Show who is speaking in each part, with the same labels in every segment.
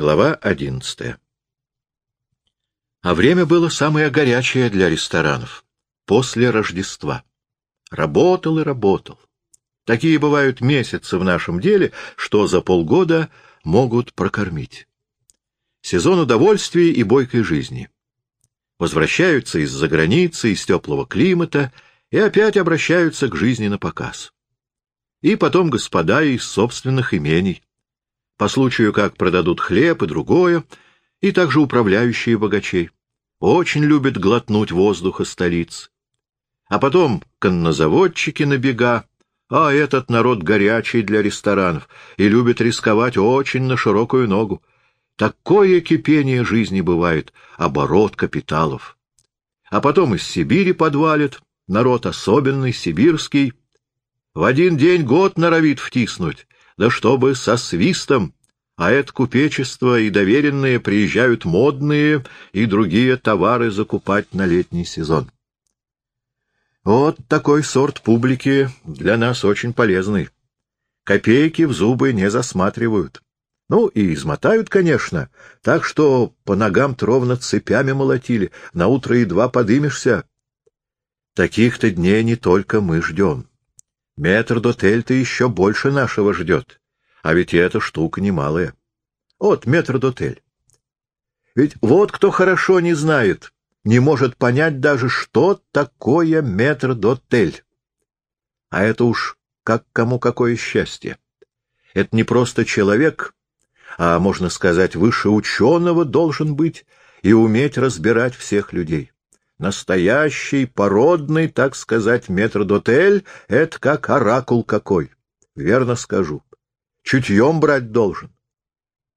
Speaker 1: Глава одиннадцатая. А время было самое горячее для ресторанов. После Рождества. Работал и работал. Такие бывают месяцы в нашем деле, что за полгода могут прокормить. Сезон удовольствий и бойкой жизни. Возвращаются из-за границы, из теплого климата и опять обращаются к жизни на показ. И потом господа из собственных имений по случаю как продадут хлеб и другое, и также управляющие богачей. Очень любят глотнуть воздуха столиц. А потом коннозаводчики на бега, а этот народ горячий для ресторанов и любит рисковать очень на широкую ногу. Такое кипение жизни бывает, оборот капиталов. А потом из Сибири подвалит, народ особенный, сибирский. В один день год норовит втиснуть, да чтобы со свистом, а это купечество и доверенные приезжают модные и другие товары закупать на летний сезон. Вот такой сорт публики для нас очень полезный. Копейки в зубы не засматривают. Ну и измотают, конечно, так что по ногам ровно цепями молотили, на утро едва подымешься. Таких-то дней не только мы ждем. Метр-дотель-то еще больше нашего ждет. А ведь эта штука немалая. Вот метр-дотель. Ведь вот кто хорошо не знает, не может понять даже, что такое метр-дотель. А это уж как кому какое счастье. Это не просто человек, а, можно сказать, выше ученого должен быть и уметь разбирать всех людей. Настоящий, породный, так сказать, метрдотель — это как оракул какой. Верно скажу. Чутьем брать должен.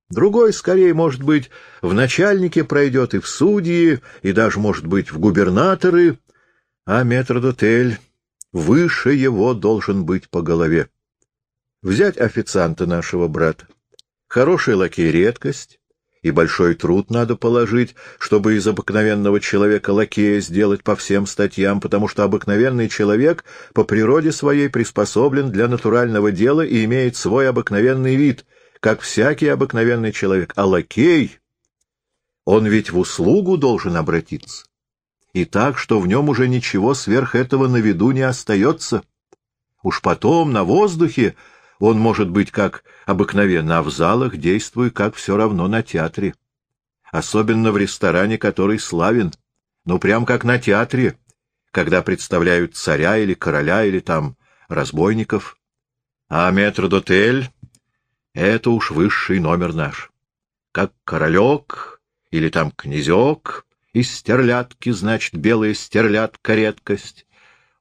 Speaker 1: Другой, скорее, может быть, в начальнике пройдет и в судьи, и даже, может быть, в губернаторы, а метрдотель выше его должен быть по голове. Взять официанта нашего брата. Хороший лакей — редкость, и большой труд надо положить, чтобы из обыкновенного человека лакея сделать по всем статьям, потому что обыкновенный человек по природе своей приспособлен для натурального дела и имеет свой обыкновенный вид, как всякий обыкновенный человек. А лакей, он ведь в услугу должен обратиться. И так, что в нем уже ничего сверх этого на виду не остается. Уж потом, на воздухе, он может быть как обыкновенно, а в залах действует как все равно на театре. Особенно в ресторане, который славен. Ну, прям как на театре, когда представляют царя или короля или там разбойников. А метрдотель — это уж высший номер наш. Как королек или там князек из стерлядки, значит, белая стерлядка — редкость.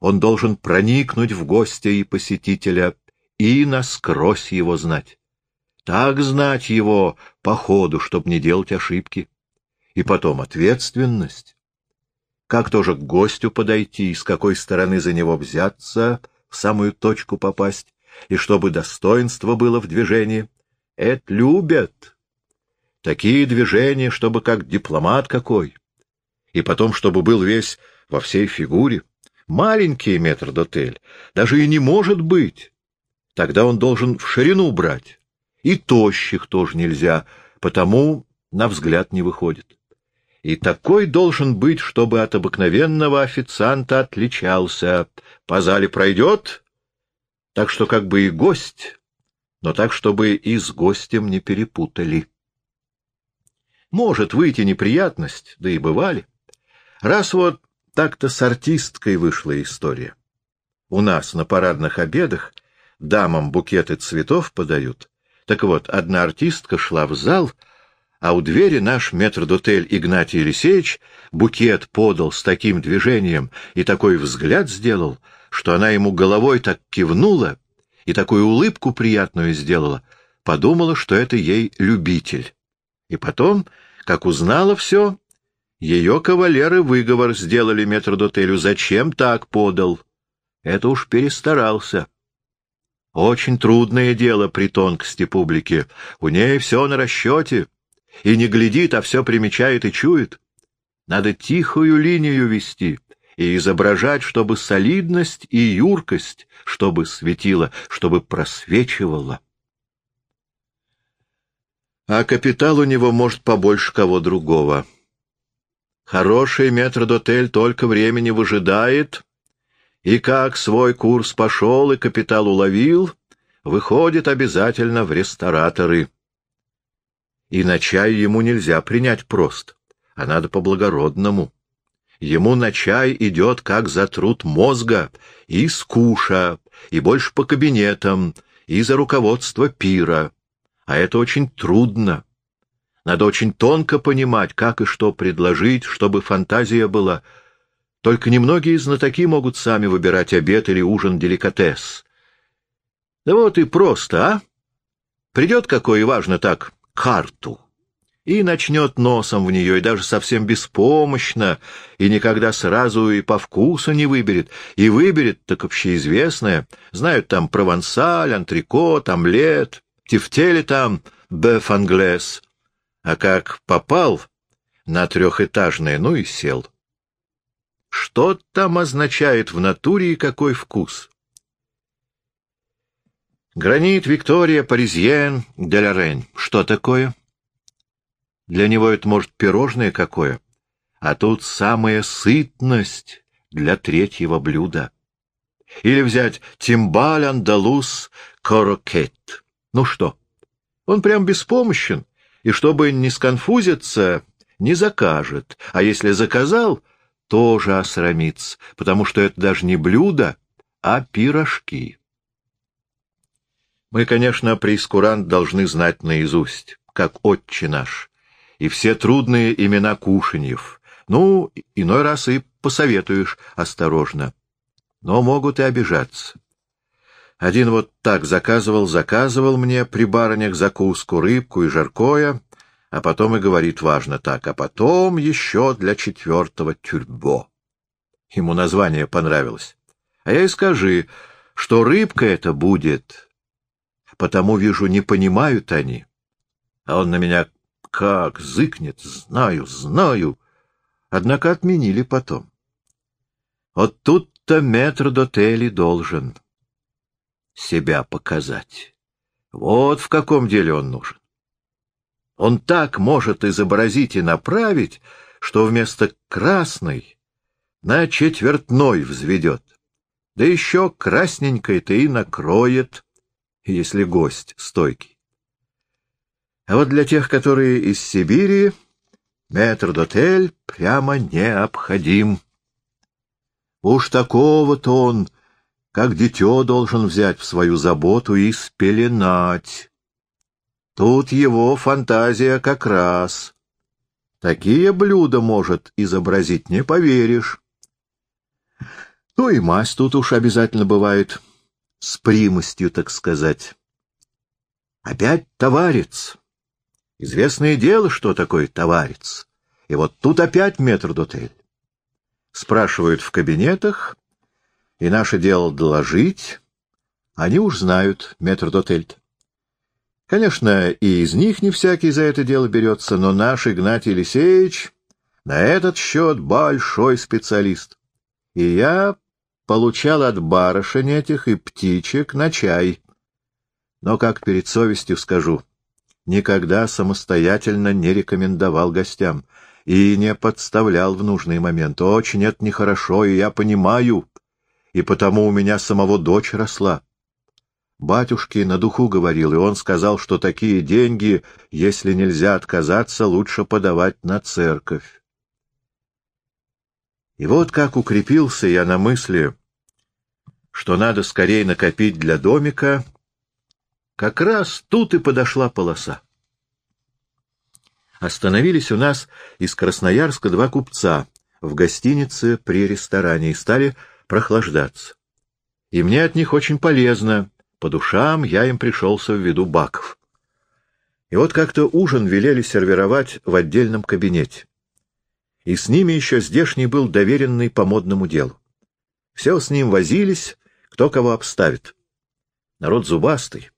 Speaker 1: Он должен проникнуть в гостя и посетителя и насквозь его знать. Так знать его по ходу, чтобы не делать ошибки. И потом ответственность. Как тоже к гостю подойти, с какой стороны за него взяться, в самую точку попасть, и чтобы достоинство было в движении. Это любят. Такие движения, чтобы как дипломат какой. И потом, чтобы был весь во всей фигуре. Маленький метр-дотель даже и не может быть. Тогда он должен в ширину брать. И тощих тоже нельзя, потому на взгляд не выходит. И такой должен быть, чтобы от обыкновенного официанта отличался. По зале пройдет, так что как бы и гость, но так, чтобы и с гостем не перепутали. Может выйти неприятность, да и бывали. Раз вот так-то с артисткой вышла история. У нас на парадных обедах дамам букеты цветов подают. Так вот, одна артистка шла в зал, а у двери наш метрдотель Игнатий Елисеевич букет подал с таким движением и такой взгляд сделал, что она ему головой так кивнула и такую улыбку приятную сделала, подумала, что это ей любитель. И потом, как узнала все, ее кавалеры выговор сделали метрдотелю, зачем так подал. Это уж перестарался. Очень трудное дело при тонкости публики. У ней все на расчете. И не глядит, а все примечает и чует. Надо тихую линию вести и изображать, чтобы солидность и юркость, чтобы светила, чтобы просвечивала. а капитал у него может побольше кого другого. Хороший метрдотель только времени выжидает, и как свой курс пошел и капитал уловил, выходит обязательно в рестораторы. И на чай ему нельзя принять просто, а надо по-благородному. Ему на чай идет как за труд мозга, и скуша, и больше по кабинетам, и за руководство пира. А это очень трудно. Надо очень тонко понимать, как и что предложить, чтобы фантазия была. Только немногие знатоки могут сами выбирать обед или ужин деликатес. Да вот и просто, а? Придет какой, важно так, карту, и начнет носом в нее, и даже совсем беспомощно, и никогда сразу и по вкусу не выберет, и выберет так общеизвестное. Знают там провансаль, антрикот, омлет, тефтели там, беф англес — а как попал на трехэтажное, ну и сел. Что там означает в натуре и какой вкус? Гранит Виктория Паризьен де ла Рень. Что такое? Для него это, может, пирожное какое, а тут самая сытность для третьего блюда. Или взять тимбаль андалус корокет. Ну что, он прям беспомощен, и чтобы не сконфузиться, не закажет, а если заказал, тоже осрамится, потому что это даже не блюдо, а пирожки. Мы, конечно, прейскурант должны знать наизусть, как отче наш, и все трудные имена кушаньев. Ну, иной раз и посоветуешь осторожно. Но могут и обижаться. Один вот так заказывал, заказывал мне при барынях закуску, рыбку и жаркое, а потом и говорит важно так, а потом еще для четвертого тюрьбо. Ему название понравилось. А я и скажи, что рыбка это будет, потому, вижу, не понимают они. А он на меня как зыкнет, знаю, знаю. Однако отменили потом. Вот тут-то метр дотели должен себя показать. Вот в каком деле он нужен. Он так может изобразить и направить, что вместо красной на четвертной взведет. Да еще красненькой-то и накроет, если гость стойкий. А вот для тех, которые из Сибири, метр-дотель прямо необходим. Уж такого-то он как дитё должен взять в свою заботу и спеленать. Тут его фантазия как раз. Такие блюда может изобразить, не поверишь. Ну и мазь тут уж обязательно бывает, с примостью, так сказать. Опять товарец. Известное дело, что такое товарец. И вот тут опять метр дотель. Спрашивают в кабинетах, и наше дело доложить, они уж знают метрдотельт. Конечно, и из них не всякий за это дело берется, но наш Игнатий Елисеевич на этот счет большой специалист. И я получал от барышень этих и птичек на чай. Но, как перед совестью скажу, никогда самостоятельно не рекомендовал гостям и не подставлял в нужный момент. Очень это нехорошо, и я понимаю, и потому у меня самого дочь росла. Батюшке на духу говорил, и он сказал, что такие деньги, если нельзя отказаться, лучше подавать на церковь. И вот как укрепился я на мысли, что надо скорее накопить для домика, как раз тут и подошла полоса. Остановились у нас из Красноярска два купца в гостинице при ресторане и стали прохлаждаться. И мне от них очень полезно, по душам я им пришелся в виду баков. И вот как-то ужин велели сервировать в отдельном кабинете. И с ними еще здешний был доверенный по модному делу. Все с ним возились, кто кого обставит. Народ зубастый.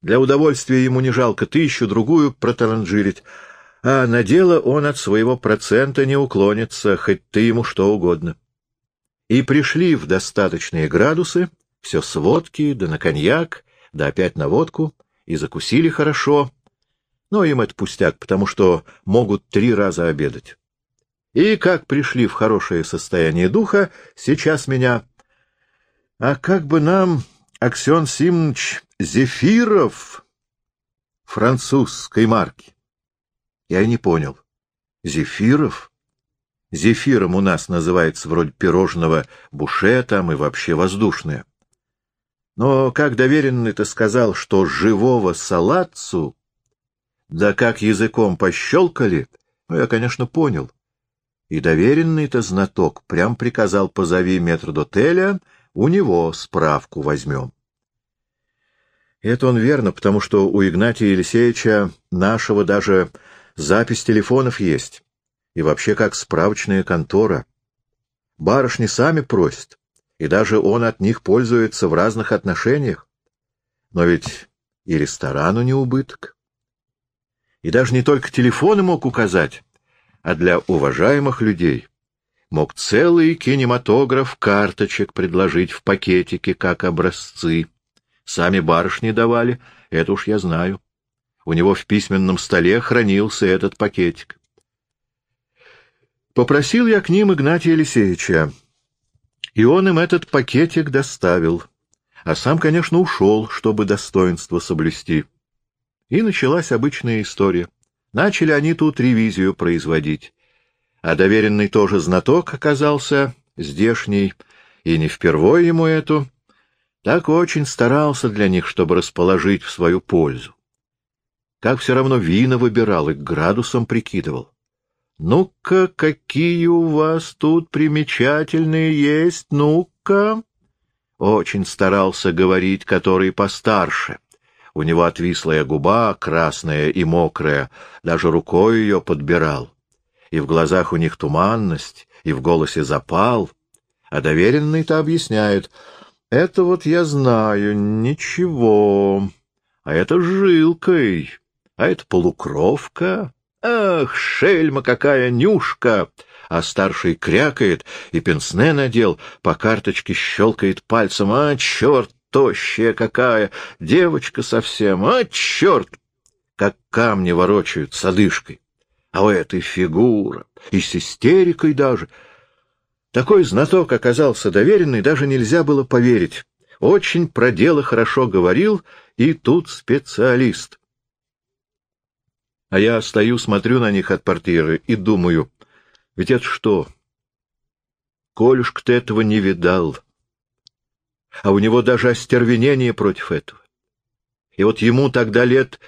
Speaker 1: Для удовольствия ему не жалко тысячу-другую протаранжирить, а на дело он от своего процента не уклонится, хоть ты ему что угодно и пришли в достаточные градусы, все с водки, да на коньяк, да опять на водку, и закусили хорошо. Но им это пустяк, потому что могут три раза обедать. И как пришли в хорошее состояние духа, сейчас меня... А как бы нам, Аксен Симович, зефиров французской марки? Я не понял. Зефиров? Зефиром у нас называется вроде пирожного буше там и вообще воздушное. Но как доверенный-то сказал, что живого салатцу, да как языком пощелкали, ну, я, конечно, понял. И доверенный-то знаток прям приказал позови метрдотеля, у него справку возьмем. Это он верно, потому что у Игнатия Елисеевича нашего даже запись телефонов есть и вообще как справочная контора. Барышни сами просят, и даже он от них пользуется в разных отношениях. Но ведь и ресторану не убыток. И даже не только телефоны мог указать, а для уважаемых людей мог целый кинематограф карточек предложить в пакетике, как образцы. Сами барышни давали, это уж я знаю. У него в письменном столе хранился этот пакетик. Попросил я к ним Игнатия Елисеевича, и он им этот пакетик доставил, а сам, конечно, ушел, чтобы достоинство соблюсти. И началась обычная история. Начали они тут ревизию производить. А доверенный тоже знаток оказался, здешний, и не впервой ему эту, так очень старался для них, чтобы расположить в свою пользу. Как все равно вина выбирал и к градусам прикидывал. «Ну-ка, какие у вас тут примечательные есть, ну-ка!» Очень старался говорить, который постарше. У него отвислая губа, красная и мокрая, даже рукой ее подбирал. И в глазах у них туманность, и в голосе запал. А доверенный-то объясняет, «Это вот я знаю, ничего, а это жилкой, а это полукровка». «Ах, шельма какая, Нюшка!» А старший крякает и пенсне надел, по карточке щелкает пальцем. «А, черт, тощая какая! Девочка совсем! А, черт!» Как камни ворочают с одышкой. А у этой фигура, и с истерикой даже. Такой знаток оказался доверенный, даже нельзя было поверить. Очень про дело хорошо говорил, и тут специалист. А я стою, смотрю на них от портьеры и думаю, ведь это что? Колюшка-то этого не видал. А у него даже остервенение против этого. И вот ему тогда лет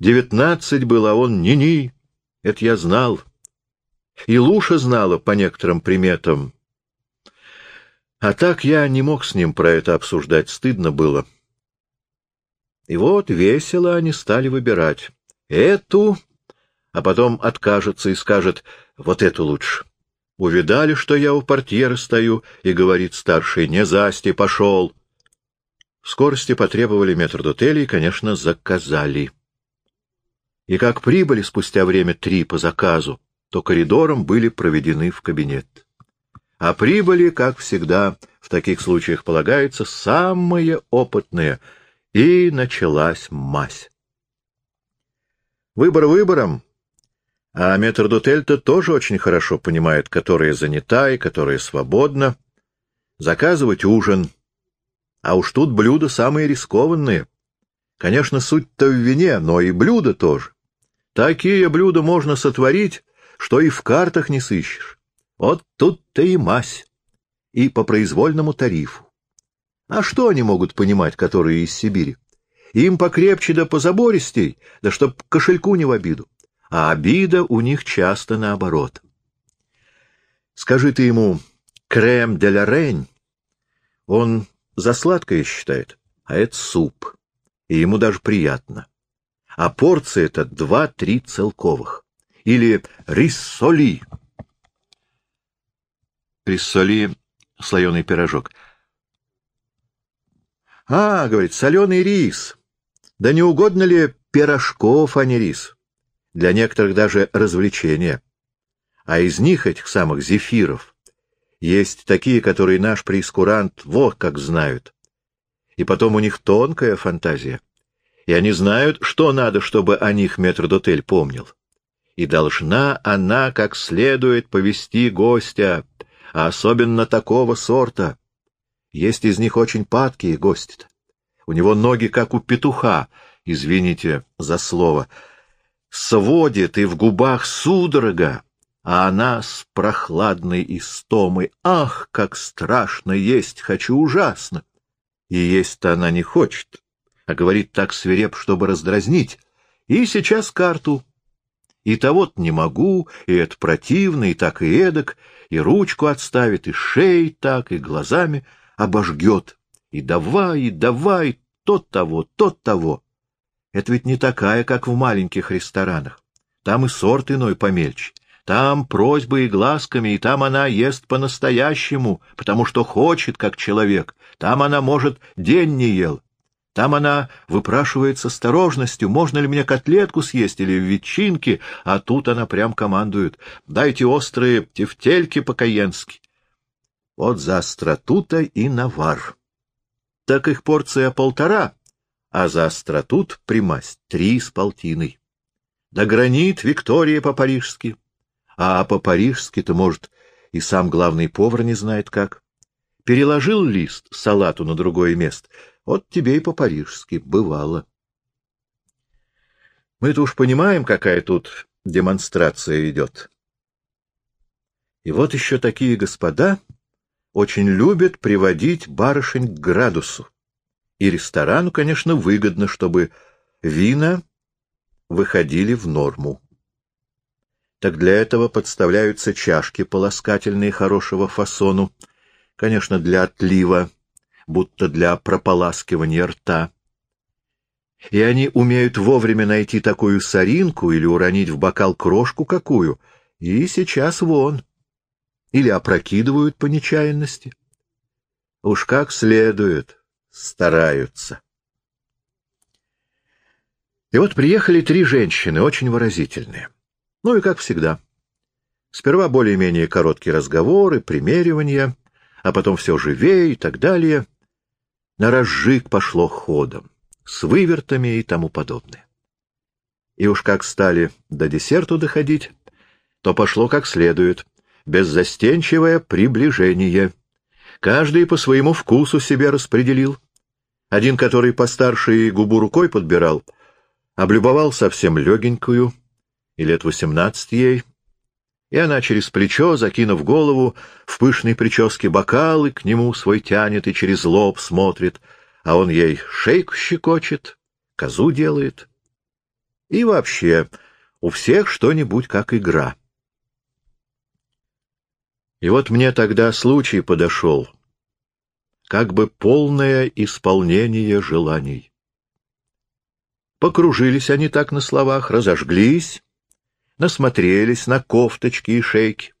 Speaker 1: девятнадцать было, а он ни-ни. Это я знал. И Луша знала по некоторым приметам. А так я не мог с ним про это обсуждать, стыдно было. И вот весело они стали выбирать. Эту, а потом откажется и скажет, вот эту лучше. Увидали, что я у портьера стою, и говорит старший, не засти, пошел. Скорости потребовали метрдотели и, конечно, заказали. И как прибыли спустя время три по заказу, то коридором были проведены в кабинет. А прибыли, как всегда, в таких случаях полагается, самые опытные, и началась мазь. Выбор выбором, а метрдотель-то тоже очень хорошо понимает, которая занята и которая свободна. Заказывать ужин. А уж тут блюда самые рискованные. Конечно, суть-то в вине, но и блюда тоже. Такие блюда можно сотворить, что и в картах не сыщешь. Вот тут-то и мазь. И по произвольному тарифу. А что они могут понимать, которые из Сибири? Им покрепче да позабористей, да чтоб кошельку не в обиду. А обида у них часто наоборот. Скажи ты ему «крем де ля рень», он за сладкое считает, а это суп, и ему даже приятно. А порция это два-три целковых. Или риссоли. Риссоли — слоеный пирожок. А, говорит, соленый рис. Да не угодно ли пирожков, а не рис? Для некоторых даже развлечения. А из них, этих самых зефиров, есть такие, которые наш прескурант вот как знают. И потом у них тонкая фантазия. и они знают, что надо, чтобы о них метрдотель помнил. И должна она как следует повести гостя, а особенно такого сорта. Есть из них очень падкие гости-то. У него ноги, как у петуха, извините за слово, сводит и в губах судорога, а она с прохладной истомой. Ах, как страшно есть, хочу ужасно! И есть-то она не хочет а говорит так свиреп, чтобы раздразнить. И сейчас карту. И того-то не могу, и это противно, и так и эдак, и ручку отставит, и шеей так, и глазами обожгет. И давай, и давай, тот того, тот того. Это ведь не такая, как в маленьких ресторанах. Там и сорт иной помельче. Там просьбы и глазками, и там она ест по-настоящему, потому что хочет, как человек. Там она, может, день не ел, там она выпрашивает с осторожностью, можно ли мне котлетку съесть или ветчинки, а тут она прям командует. Дайте острые тефтельки по-каенски. Вот за остроту-то и навар. Так их порция полтора, а за остротут примасть три с полтиной. Да гранит Виктория по-парижски. А по-парижски-то, может, и сам главный повар не знает как. Переложил лист салату на другое место — вот тебе и по-парижски бывало. Мы-то уж понимаем, какая тут демонстрация идет. И вот еще такие господа очень любят приводить барышень к градусу. И ресторану, конечно, выгодно, чтобы вина выходили в норму. Так для этого подставляются чашки полоскательные хорошего фасону, конечно, для отлива, будто для прополаскивания рта. И они умеют вовремя найти такую соринку или уронить в бокал крошку какую, и сейчас вон. Или опрокидывают по нечаянности. Уж как следует стараются. И вот приехали три женщины, очень выразительные. Ну и как всегда. Сперва более-менее короткие разговоры, примеривания, а потом все живее и так далее на разжиг пошло ходом, с вывертами и тому подобное. И уж как стали до десерту доходить, то пошло как следует, беззастенчивое приближение. Каждый по своему вкусу себе распределил. Один, который постарше и губу рукой подбирал, облюбовал совсем легенькую, и лет восемнадцать ей, и она через плечо, закинув голову, в пышной прическе бокалы к нему свой тянет и через лоб смотрит, а он ей шейку щекочет, козу делает. И вообще, у всех что-нибудь как игра. И вот мне тогда случай подошел, как бы полное исполнение желаний. Покружились они так на словах, разожглись, насмотрелись на кофточки и шейки.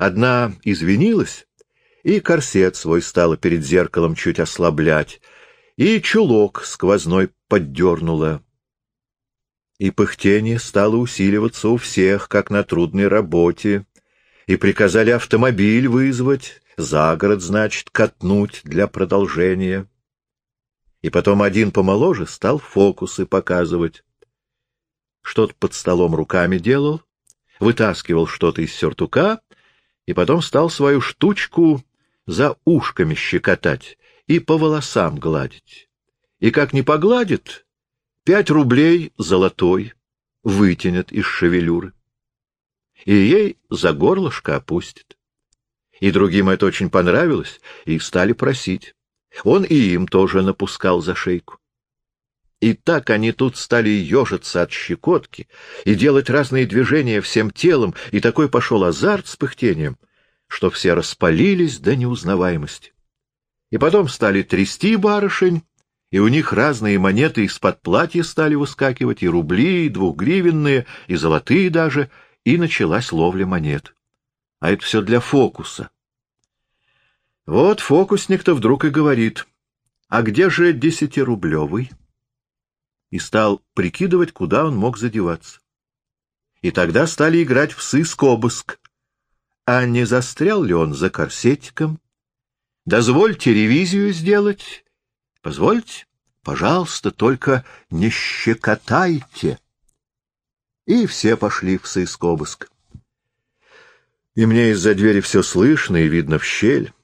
Speaker 1: Одна извинилась, и корсет свой стала перед зеркалом чуть ослаблять, и чулок сквозной поддернула. И пыхтение стало усиливаться у всех, как на трудной работе, и приказали автомобиль вызвать, за город, значит, катнуть для продолжения. И потом один помоложе стал фокусы показывать что-то под столом руками делал, вытаскивал что-то из сюртука и потом стал свою штучку за ушками щекотать и по волосам гладить. И как не погладит, пять рублей золотой вытянет из шевелюры. И ей за горлышко опустит. И другим это очень понравилось, и стали просить. Он и им тоже напускал за шейку. И так они тут стали ежиться от щекотки и делать разные движения всем телом, и такой пошел азарт с пыхтением, что все распалились до неузнаваемости. И потом стали трясти барышень, и у них разные монеты из-под платья стали выскакивать, и рубли, и двухгривенные, и золотые даже, и началась ловля монет. А это все для фокуса. Вот фокусник-то вдруг и говорит, а где же десятирублевый? и стал прикидывать, куда он мог задеваться. И тогда стали играть в сыск-обыск. А не застрял ли он за корсетиком? Дозвольте ревизию сделать. Позвольте, Пожалуйста, только не щекотайте. И все пошли в сыск обыск. И мне из-за двери все слышно и видно в щель.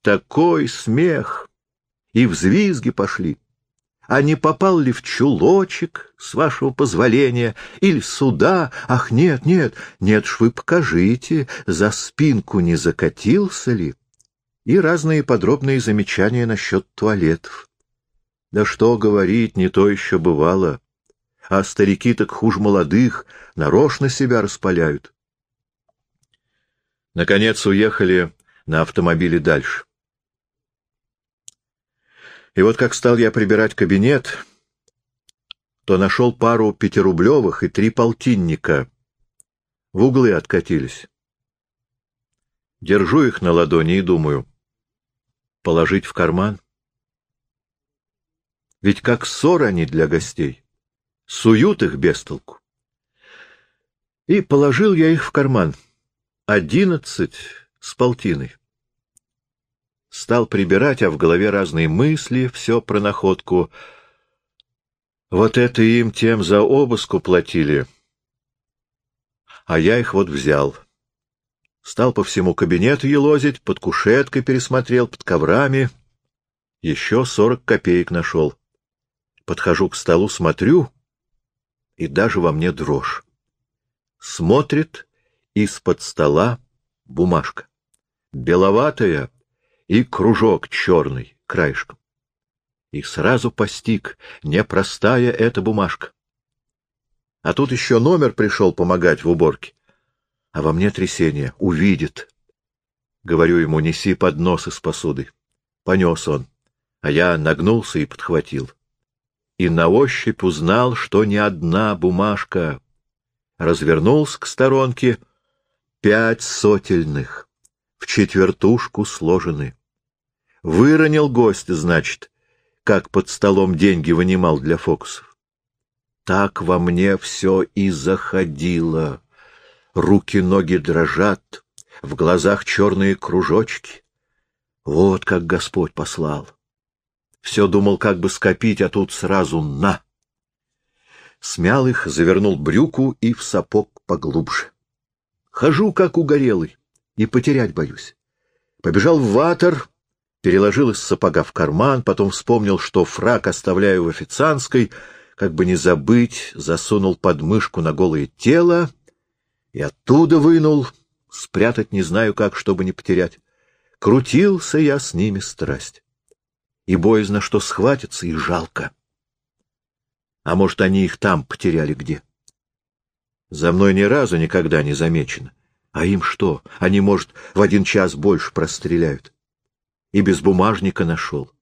Speaker 1: Такой смех! И взвизги пошли. А не попал ли в чулочек, с вашего позволения, или сюда? Ах, нет, нет, нет ж вы покажите, за спинку не закатился ли? И разные подробные замечания насчет туалетов. Да что говорить, не то еще бывало. А старики так хуже молодых, нарочно себя распаляют. Наконец уехали на автомобиле дальше. И вот как стал я прибирать кабинет, то нашел пару пятирублевых и три полтинника. В углы откатились. Держу их на ладони и думаю, положить в карман. Ведь как ссор они для гостей. Суют их без толку. И положил я их в карман. Одиннадцать с полтиной. Стал прибирать, а в голове разные мысли, все про находку. Вот это им тем за обыску платили. А я их вот взял. Стал по всему кабинету елозить, под кушеткой пересмотрел, под коврами. Еще сорок копеек нашел. Подхожу к столу, смотрю, и даже во мне дрожь. Смотрит из-под стола бумажка. Беловатая, и кружок черный краешком. И сразу постиг, непростая эта бумажка. А тут еще номер пришел помогать в уборке. А во мне трясение. Увидит. Говорю ему, неси поднос из посуды. Понес он, а я нагнулся и подхватил. И на ощупь узнал, что не одна бумажка. Развернулся к сторонке. Пять сотельных, в четвертушку сложены. Выронил гость, значит, как под столом деньги вынимал для фокусов. Так во мне все и заходило. Руки-ноги дрожат, в глазах черные кружочки. Вот как Господь послал. Все думал, как бы скопить, а тут сразу на. Смял их, завернул брюку и в сапог поглубже. Хожу, как угорелый, и потерять боюсь. Побежал в ватер, переложил из сапога в карман, потом вспомнил, что фрак оставляю в официантской, как бы не забыть, засунул подмышку на голое тело и оттуда вынул, спрятать не знаю как, чтобы не потерять. Крутился я с ними страсть. И боязно, что схватятся, и жалко. А может, они их там потеряли где? За мной ни разу никогда не замечено. А им что? Они, может, в один час больше простреляют и без бумажника нашел.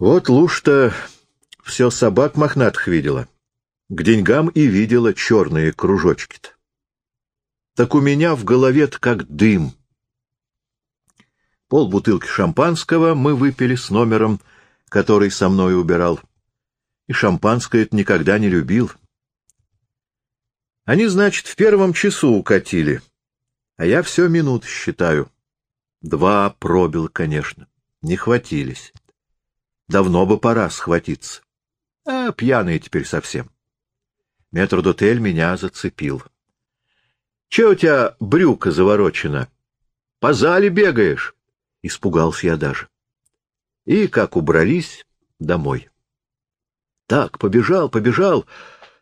Speaker 1: Вот Лушта все собак мохнатых видела. К деньгам и видела черные кружочки-то. Так у меня в голове-то как дым. Пол бутылки шампанского мы выпили с номером, который со мной убирал. И шампанское это никогда не любил. Они, значит, в первом часу укатили, а я все минут считаю. Два пробил, конечно. Не хватились. Давно бы пора схватиться. А пьяные теперь совсем. Метрдотель меня зацепил. — Че у тебя брюка заворочена? По зале бегаешь? Испугался я даже. И, как убрались, домой. Так, побежал, побежал.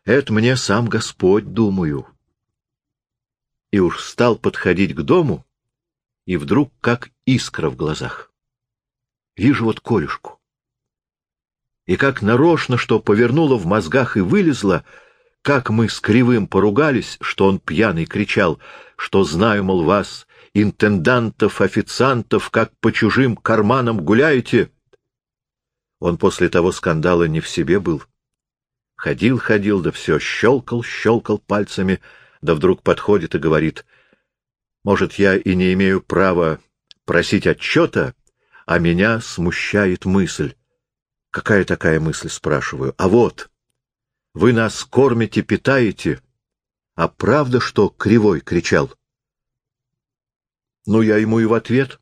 Speaker 1: Это мне сам Господь, думаю. И уж стал подходить к дому, и вдруг как искра в глазах. Вижу вот колюшку. И как нарочно, что повернуло в мозгах и вылезло, как мы с Кривым поругались, что он пьяный кричал, что знаю, мол, вас, интендантов, официантов, как по чужим карманам гуляете. Он после того скандала не в себе был. Ходил-ходил, да все щелкал, щелкал пальцами, да вдруг подходит и говорит — может, я и не имею права просить отчета, а меня смущает мысль. Какая такая мысль, спрашиваю? А вот, вы нас кормите, питаете, а правда, что кривой кричал? Ну, я ему и в ответ.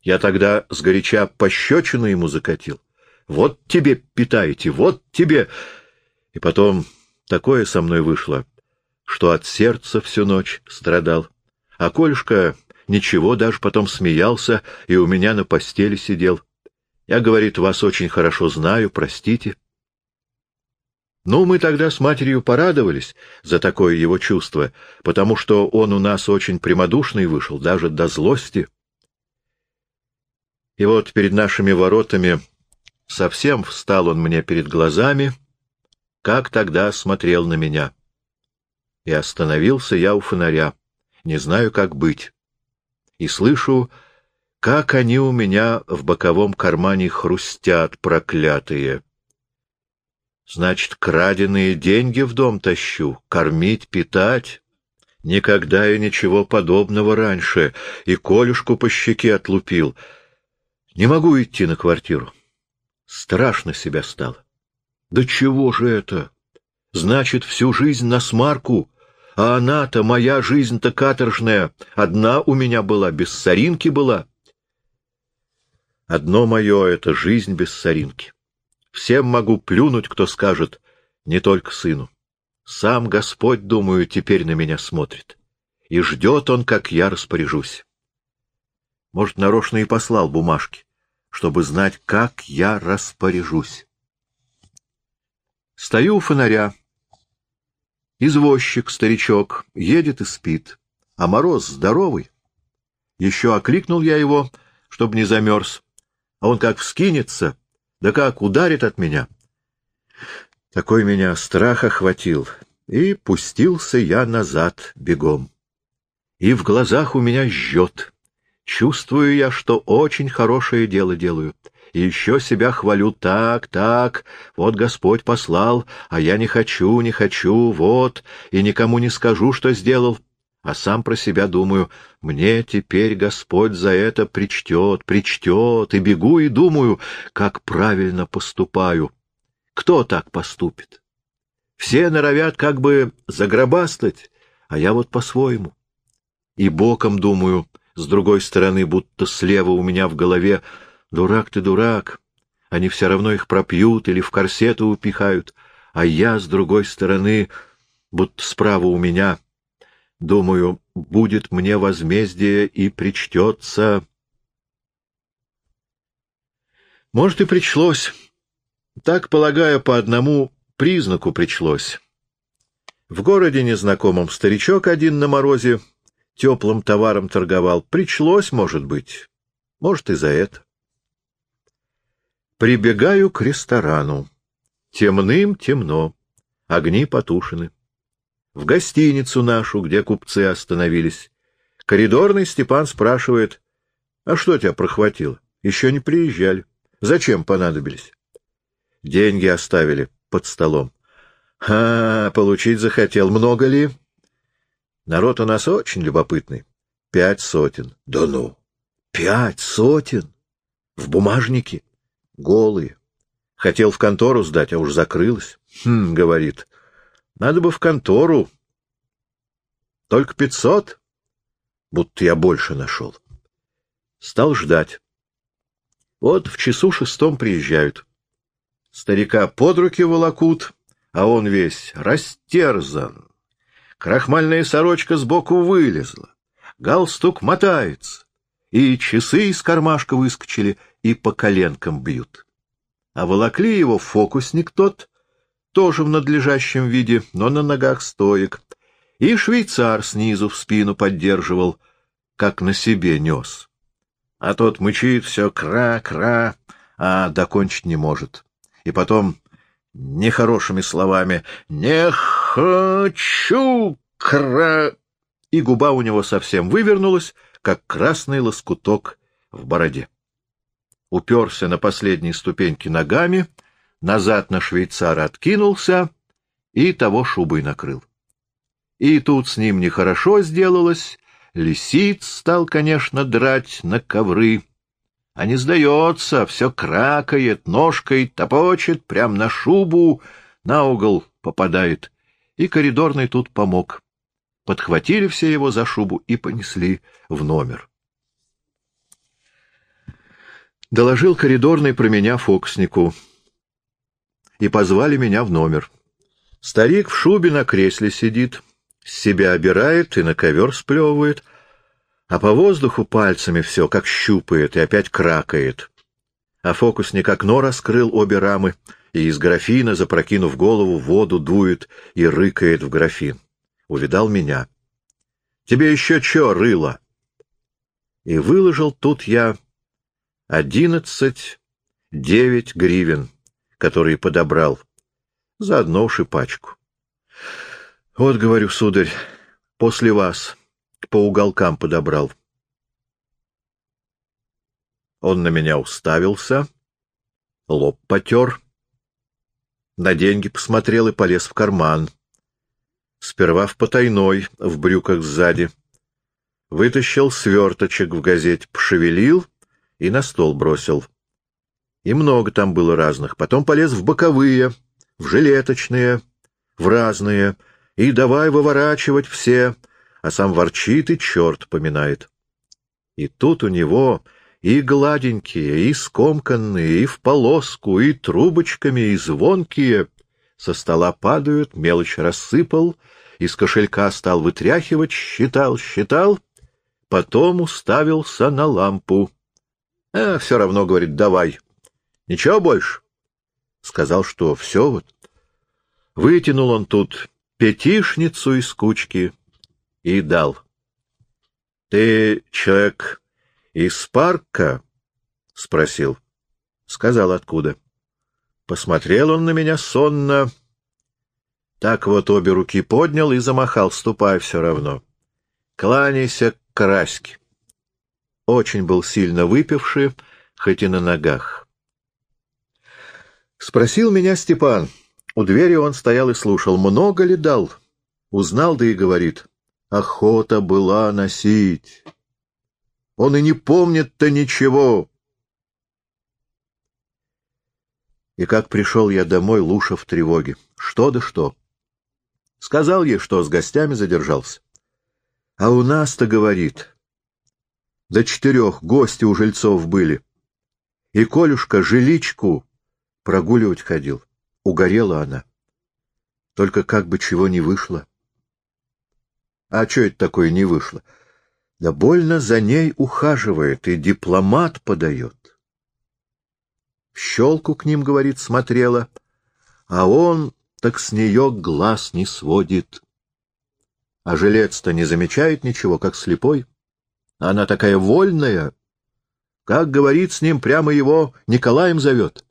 Speaker 1: Я тогда сгоряча пощечину ему закатил. Вот тебе питаете, вот тебе... И потом такое со мной вышло, что от сердца всю ночь страдал. А Колюшка ничего, даже потом смеялся и у меня на постели сидел. Я, говорит, вас очень хорошо знаю, простите. Ну, мы тогда с матерью порадовались за такое его чувство, потому что он у нас очень прямодушный вышел, даже до злости. И вот перед нашими воротами совсем встал он мне перед глазами, как тогда смотрел на меня. И остановился я у фонаря, не знаю, как быть. И слышу, как они у меня в боковом кармане хрустят, проклятые. Значит, краденые деньги в дом тащу, кормить, питать. Никогда я ничего подобного раньше, и Колюшку по щеке отлупил. Не могу идти на квартиру. Страшно себя стало. Да чего же это? Значит, всю жизнь на смарку, а она-то, моя жизнь-то каторжная, одна у меня была, без соринки была. Одно мое — это жизнь без соринки. Всем могу плюнуть, кто скажет, не только сыну. Сам Господь, думаю, теперь на меня смотрит. И ждет он, как я распоряжусь. Может, нарочно и послал бумажки, чтобы знать, как я распоряжусь. Стою у фонаря. Извозчик, старичок, едет и спит, а мороз здоровый. Еще окликнул я его, чтобы не замерз, а он как вскинется — да как ударит от меня! Такой меня страх охватил, и пустился я назад бегом. И в глазах у меня жжет. Чувствую я, что очень хорошее дело делаю. И еще себя хвалю так, так, вот Господь послал, а я не хочу, не хочу, вот, и никому не скажу, что сделал а сам про себя думаю, мне теперь Господь за это причтет, причтет, и бегу и думаю, как правильно поступаю. Кто так поступит? Все норовят как бы загробастать, а я вот по-своему. И боком думаю, с другой стороны, будто слева у меня в голове, дурак ты, дурак, они все равно их пропьют или в корсеты упихают, а я, с другой стороны, будто справа у меня — Думаю, будет мне возмездие и причтется. Может, и причлось. Так, полагаю, по одному признаку причлось. В городе незнакомом старичок один на морозе теплым товаром торговал. Причлось, может быть. Может, и за это. Прибегаю к ресторану. Темным темно, огни потушены в гостиницу нашу, где купцы остановились. Коридорный Степан спрашивает, «А что тебя прохватило? Еще не приезжали. Зачем понадобились?» «Деньги оставили под столом». «А, получить захотел. Много ли?» «Народ у нас очень любопытный. Пять сотен». «Да ну! Пять сотен? В бумажнике? Голые. Хотел в контору сдать, а уж закрылась. Хм, — говорит, надо бы в контору. Только пятьсот? Будто я больше нашел. Стал ждать. Вот в часу шестом приезжают. Старика под руки волокут, а он весь растерзан. Крахмальная сорочка сбоку вылезла, галстук мотается, и часы из кармашка выскочили и по коленкам бьют. А волокли его фокусник тот, тоже в надлежащем виде, но на ногах стоек, и швейцар снизу в спину поддерживал, как на себе нес. А тот мычит все кра-кра, а докончить не может. И потом нехорошими словами «Не хочу кра...» И губа у него совсем вывернулась, как красный лоскуток в бороде. Уперся на последней ступеньке ногами — назад на швейцара откинулся и того шубой накрыл. И тут с ним нехорошо сделалось, лисиц стал, конечно, драть на ковры, а не сдается, все кракает, ножкой топочет, прям на шубу, на угол попадает. И коридорный тут помог. Подхватили все его за шубу и понесли в номер. Доложил коридорный про меня фокуснику. И позвали меня в номер. Старик в шубе на кресле сидит, себя обирает и на ковер сплевывает, а по воздуху пальцами все как щупает и опять кракает. А фокусник окно раскрыл обе рамы, и из графина, запрокинув голову, воду дует и рыкает в графин. Увидал меня. «Тебе еще чё, рыло?» И выложил тут я одиннадцать девять гривен, которые подобрал, заодно уж и пачку. Вот, говорю, сударь, после вас по уголкам подобрал. Он на меня уставился, лоб потер, на деньги посмотрел и полез в карман. Сперва в потайной, в брюках сзади. Вытащил сверточек в газете, пошевелил и на стол бросил. И много там было разных. Потом полез в боковые, в жилеточные, в разные, и давай выворачивать все, а сам ворчит и черт поминает. И тут у него и гладенькие, и скомканные, и в полоску, и трубочками, и звонкие. Со стола падают, мелочь рассыпал, из кошелька стал вытряхивать, считал, считал, потом уставился на лампу. А, все равно, говорит, давай. Ничего больше? Сказал, что все вот. Вытянул он тут пятишницу из кучки и дал. — Ты человек из парка? — спросил. Сказал, откуда. Посмотрел он на меня сонно. Так вот обе руки поднял и замахал, ступай все равно. Кланяйся к краське. Очень был сильно выпивший, хоть и на ногах. Спросил меня Степан. У двери он стоял и слушал. Много ли дал? Узнал, да и говорит. Охота была носить. Он и не помнит-то ничего. И как пришел я домой, Луша в тревоге. Что да что. Сказал ей, что с гостями задержался. А у нас-то, говорит, до четырех гости у жильцов были. И Колюшка жиличку прогуливать ходил. Угорела она. Только как бы чего не вышло. А что это такое не вышло? Да больно за ней ухаживает и дипломат подает. В щелку к ним, говорит, смотрела, а он так с нее глаз не сводит. А жилец-то не замечает ничего, как слепой. Она такая вольная, как говорит с ним, прямо его Николаем зовет.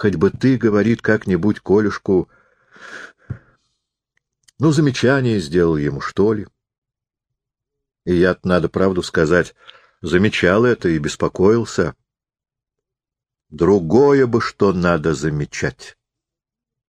Speaker 1: Хоть бы ты, говорит, как-нибудь Колюшку, ну, замечание сделал ему, что ли. И я надо правду сказать, замечал это и беспокоился. Другое бы что надо замечать.